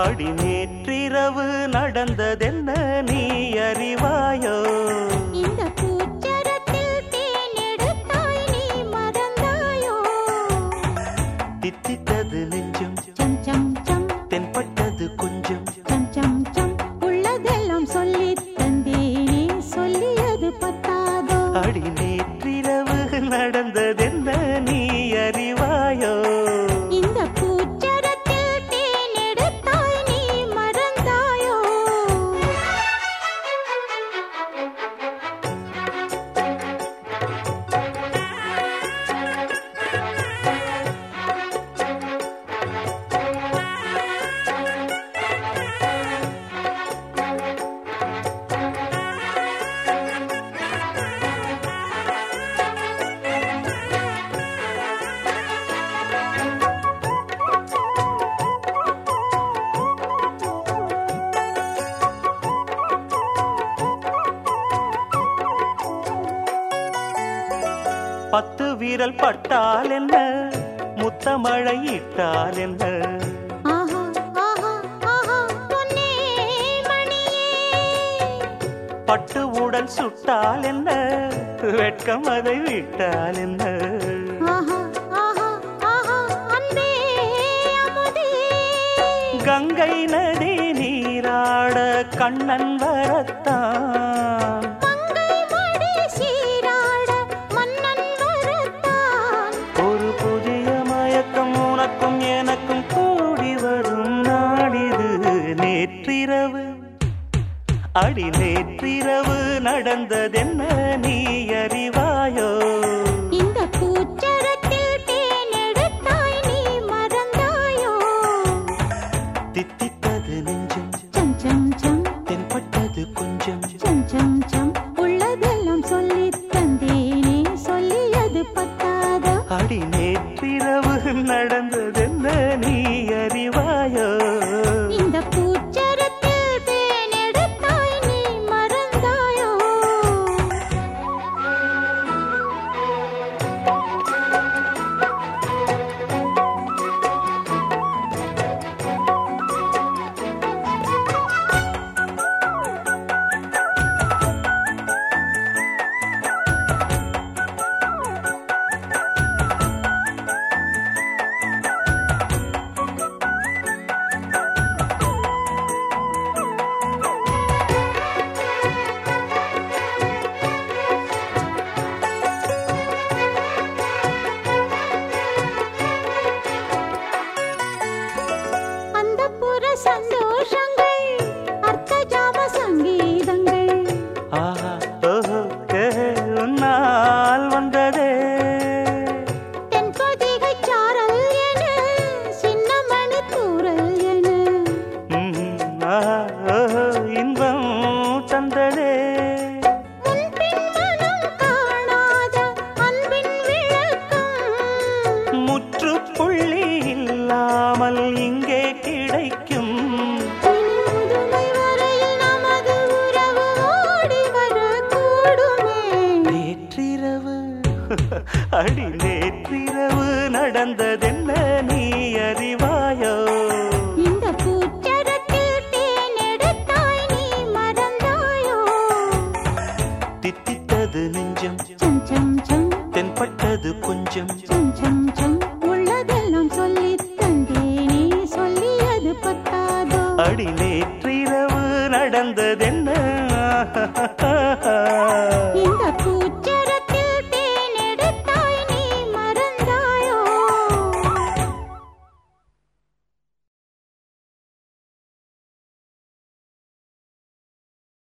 அடி நேற்றிரவு நடந்ததென்ன நீ அறிவா பத்து வீரல் பட்டால் என்ன? முத்தமழை இட்டால் என்ன? பட்டு உடல் சுட்டால் என்ன? வெட்கம் அதை விட்டால் என்ன? கங்கை நதி நீராட கண்ணன் வரத்தான். நேற்றிரவு அடி நேற்றிரவு நடந்ததென்ன நீ அறிவாயோ? இந்த பூச்சரத்தில் தேனெடுத்தாய் நீ மறந்தாயோ? தித்தித்தது நெஞ்சம் சம் சம் சம். தென்பட்டது கொஞ்சம். சம் சம் சம். உள்ளதெல்லாம் சொல்லி தந்தேனே சொல்லியது பத்தாதோ? அடி நேற்றிரவு நடந்ததென்ன இல்லாமல் இங்கே கிடைக்கும். நேற்றிரவு அடி நேற்றிரவு நடந்ததென்ன நீ அறிவாயோ? தித்தித்தது நெஞ்சம் சம் சம் சம். தென்பட்டது கொஞ்சம். பாடிலேற்றிரவு நடந்ததென்ன? இந்த பூச்சி